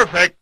Perfect.